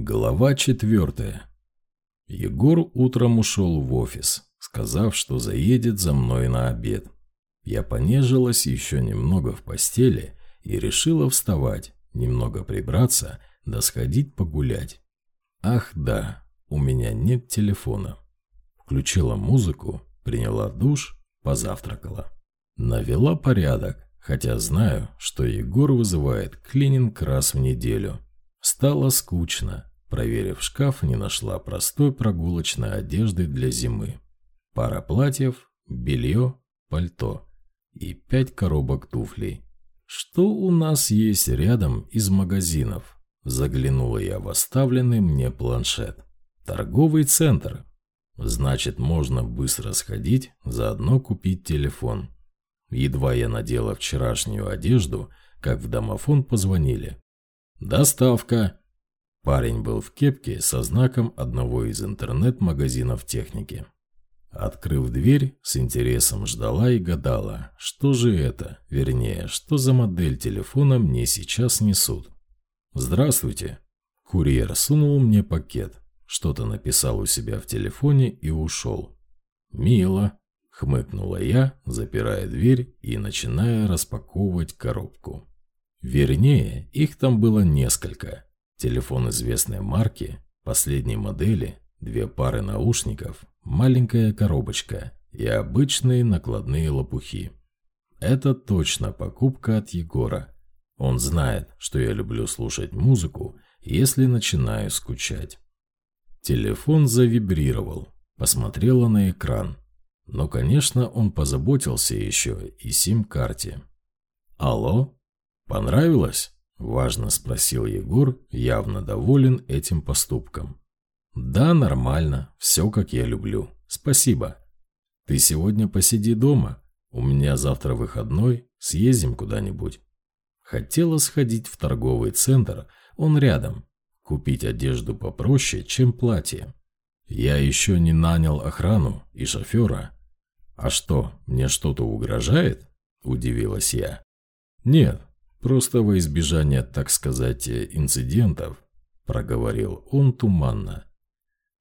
Глава четвертая. Егор утром ушел в офис, сказав, что заедет за мной на обед. Я понежилась еще немного в постели и решила вставать, немного прибраться, да сходить погулять. Ах да, у меня нет телефона. Включила музыку, приняла душ, позавтракала. Навела порядок, хотя знаю, что Егор вызывает клининг раз в неделю. Стало скучно. Проверив шкаф, не нашла простой прогулочной одежды для зимы. Пара платьев, белье, пальто и пять коробок туфлей. Что у нас есть рядом из магазинов? Заглянула я в оставленный мне планшет. Торговый центр. Значит, можно быстро сходить, заодно купить телефон. Едва я надела вчерашнюю одежду, как в домофон позвонили. «Доставка!» Парень был в кепке со знаком одного из интернет-магазинов техники. Открыв дверь, с интересом ждала и гадала, что же это, вернее, что за модель телефона мне сейчас несут. «Здравствуйте!» Курьер сунул мне пакет, что-то написал у себя в телефоне и ушел. «Мило!» – хмыкнула я, запирая дверь и начиная распаковывать коробку. Вернее, их там было несколько. Телефон известной марки, последней модели, две пары наушников, маленькая коробочка и обычные накладные лопухи. Это точно покупка от Егора. Он знает, что я люблю слушать музыку, если начинаю скучать. Телефон завибрировал, посмотрела на экран. Но, конечно, он позаботился еще и сим-карте. «Алло?» «Понравилось?» – важно спросил Егор, явно доволен этим поступком. «Да, нормально. Все, как я люблю. Спасибо. Ты сегодня посиди дома. У меня завтра выходной. Съездим куда-нибудь». Хотела сходить в торговый центр, он рядом. Купить одежду попроще, чем платье. Я еще не нанял охрану и шофера. «А что, мне что-то угрожает?» – удивилась я. «Нет, Просто во избежание, так сказать, инцидентов, проговорил он туманно.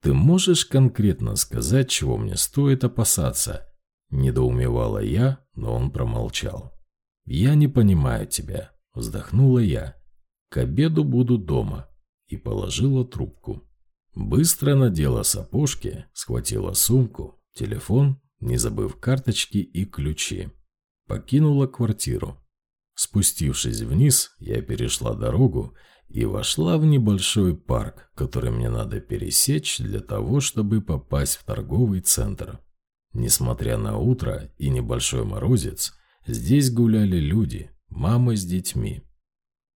Ты можешь конкретно сказать, чего мне стоит опасаться? Недоумевала я, но он промолчал. Я не понимаю тебя, вздохнула я. К обеду буду дома и положила трубку. Быстро надела сапожки, схватила сумку, телефон, не забыв карточки и ключи. Покинула квартиру. Спустившись вниз, я перешла дорогу и вошла в небольшой парк, который мне надо пересечь для того, чтобы попасть в торговый центр. Несмотря на утро и небольшой морозец, здесь гуляли люди, мамы с детьми.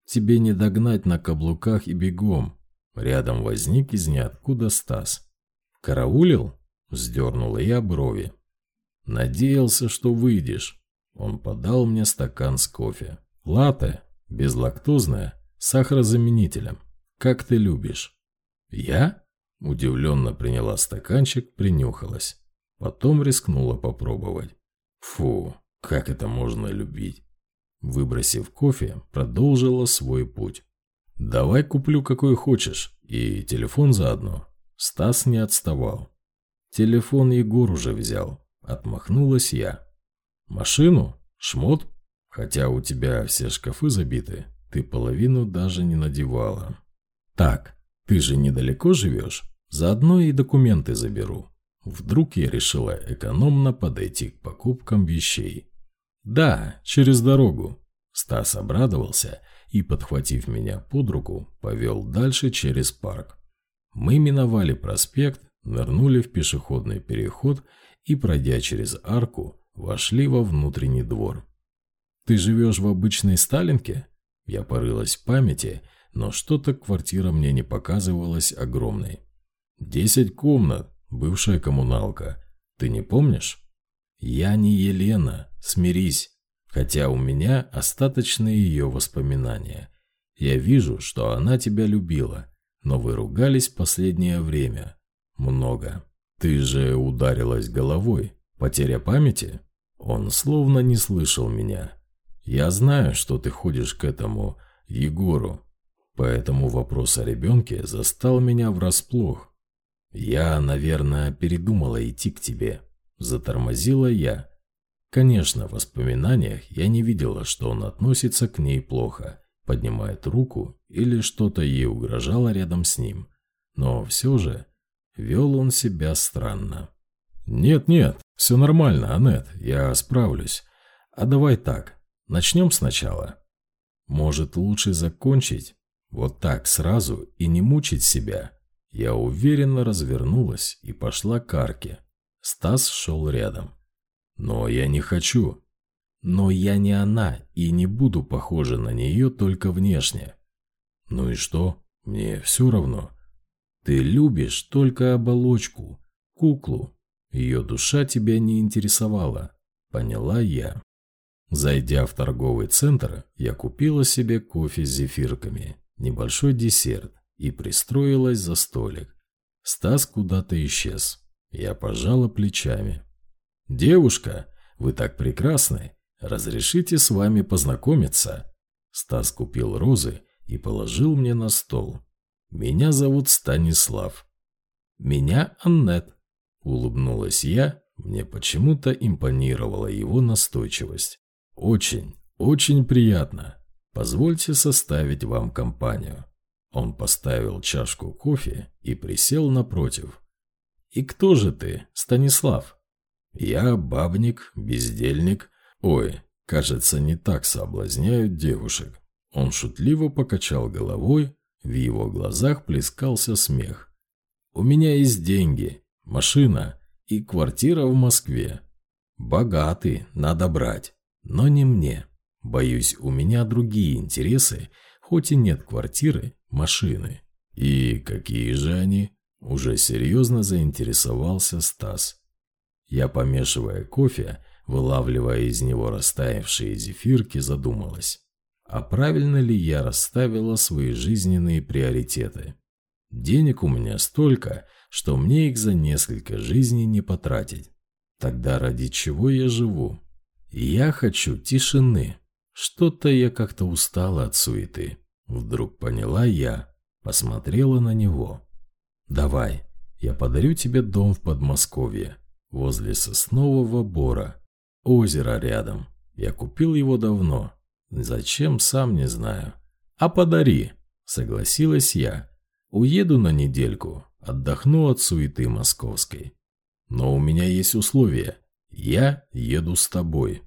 Тебе не догнать на каблуках и бегом. Рядом возник из ниоткуда Стас. «Караулил?» – вздернула я брови. «Надеялся, что выйдешь». Он подал мне стакан с кофе. Латте, безлактозное, с сахарозаменителем. Как ты любишь? Я? Удивленно приняла стаканчик, принюхалась. Потом рискнула попробовать. Фу, как это можно любить? Выбросив кофе, продолжила свой путь. «Давай куплю какой хочешь, и телефон заодно». Стас не отставал. Телефон Егор уже взял. Отмахнулась я. Машину? Шмот? Хотя у тебя все шкафы забиты, ты половину даже не надевала. Так, ты же недалеко живешь? Заодно и документы заберу. Вдруг я решила экономно подойти к покупкам вещей. Да, через дорогу. Стас обрадовался и, подхватив меня под руку, повел дальше через парк. Мы миновали проспект, нырнули в пешеходный переход и, пройдя через арку, Вошли во внутренний двор. «Ты живешь в обычной Сталинке?» Я порылась в памяти, но что-то квартира мне не показывалась огромной. «Десять комнат, бывшая коммуналка. Ты не помнишь?» «Я не Елена, смирись. Хотя у меня остаточные ее воспоминания. Я вижу, что она тебя любила, но вы ругались последнее время. Много. Ты же ударилась головой. Потеря памяти? Он словно не слышал меня. Я знаю, что ты ходишь к этому Егору. Поэтому вопрос о ребенке застал меня врасплох. «Я, наверное, передумала идти к тебе», – затормозила я. Конечно, в воспоминаниях я не видела, что он относится к ней плохо, поднимает руку или что-то ей угрожало рядом с ним. Но все же вел он себя странно. «Нет-нет, все нормально, Аннет, я справлюсь. А давай так, начнем сначала. Может, лучше закончить? Вот так сразу и не мучить себя?» Я уверенно развернулась и пошла к арке. Стас шел рядом. «Но я не хочу. Но я не она и не буду похожа на нее только внешне». «Ну и что? Мне все равно. Ты любишь только оболочку, куклу. Ее душа тебя не интересовала. Поняла я. Зайдя в торговый центр, я купила себе кофе с зефирками, небольшой десерт и пристроилась за столик. Стас куда-то исчез. Я пожала плечами. «Девушка, вы так прекрасны. Разрешите с вами познакомиться?» Стас купил розы и положил мне на стол. Меня зовут Станислав. Меня Аннет. Улыбнулась я, мне почему-то импонировала его настойчивость. Очень, очень приятно. Позвольте составить вам компанию. Он поставил чашку кофе и присел напротив. «И кто же ты, Станислав?» «Я бабник, бездельник. Ой, кажется, не так соблазняют девушек». Он шутливо покачал головой, в его глазах плескался смех. «У меня есть деньги, машина и квартира в Москве. Богатый, надо брать, но не мне. Боюсь, у меня другие интересы, хоть и нет квартиры, машины. И какие же они?» Уже серьезно заинтересовался Стас. Я, помешивая кофе, вылавливая из него растаявшие зефирки, задумалась. А правильно ли я расставила свои жизненные приоритеты? Денег у меня столько, что мне их за несколько жизней не потратить. Тогда ради чего я живу? Я хочу тишины. Что-то я как-то устала от суеты. Вдруг поняла я, посмотрела на него. «Давай, я подарю тебе дом в Подмосковье, возле соснового бора. Озеро рядом. Я купил его давно, Зачем, сам не знаю. А подари, согласилась я. Уеду на недельку, отдохну от суеты московской. Но у меня есть условия. Я еду с тобой.